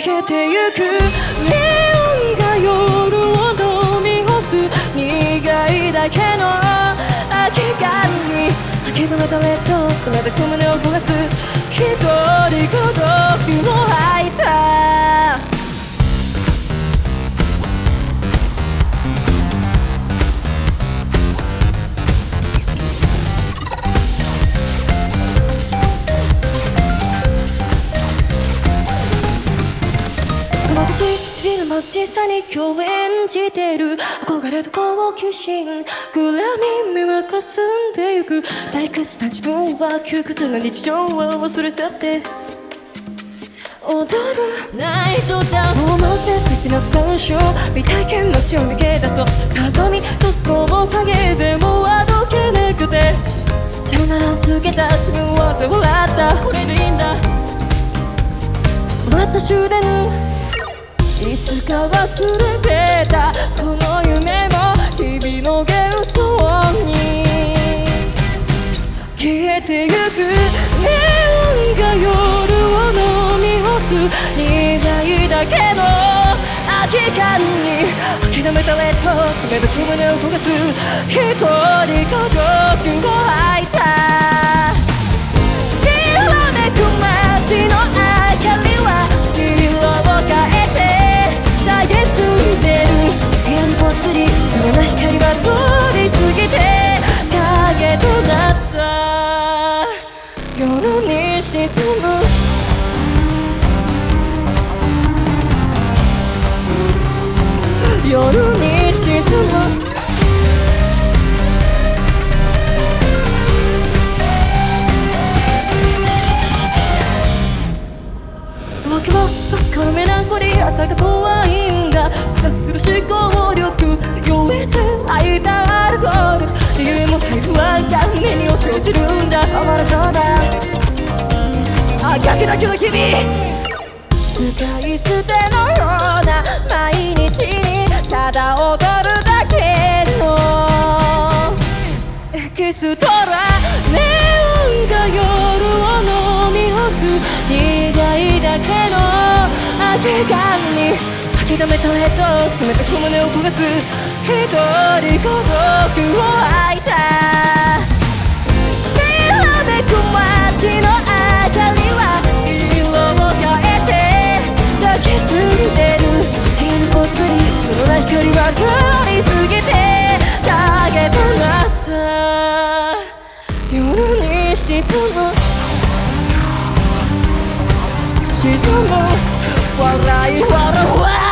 消えてゆく匂いが夜を飲み干す苦いだけの空き缶に吐き止めたレッド冷たく胸を焦がす。一人孤小さに共演じてる。憧れと好奇心。暗闇はかすんでゆく。退屈な自分は窮屈な日常は忘れ去って。踊るナイトダウン思って的な不干渉未体験の血を逃げ出そう。鏡とスコー影でもあどけなくて。さよならを告げた自分は笑った。これでいいんだ。終わった終電いつか忘れてた。この夢も日々の幻想に。消えてゆく。ネオンが夜を飲み干す。苦いだけの。空き缶に。諦めたレッド冷たく胸を焦がす。人。夜に沈む浮気はかすかなメランコリー朝が怖いんだ。復活する思考力酔えて空いたアルコール理由もない不安が胸に押し寄せるんだ。溺れそうだ。あ逆だけの日々使い捨てのようなストラネオンが夜を飲み干す苦いだけの空き缶に吐き止めたレッド冷たく胸を焦がす一人孤独を吐いたに沈む沈む笑い笑う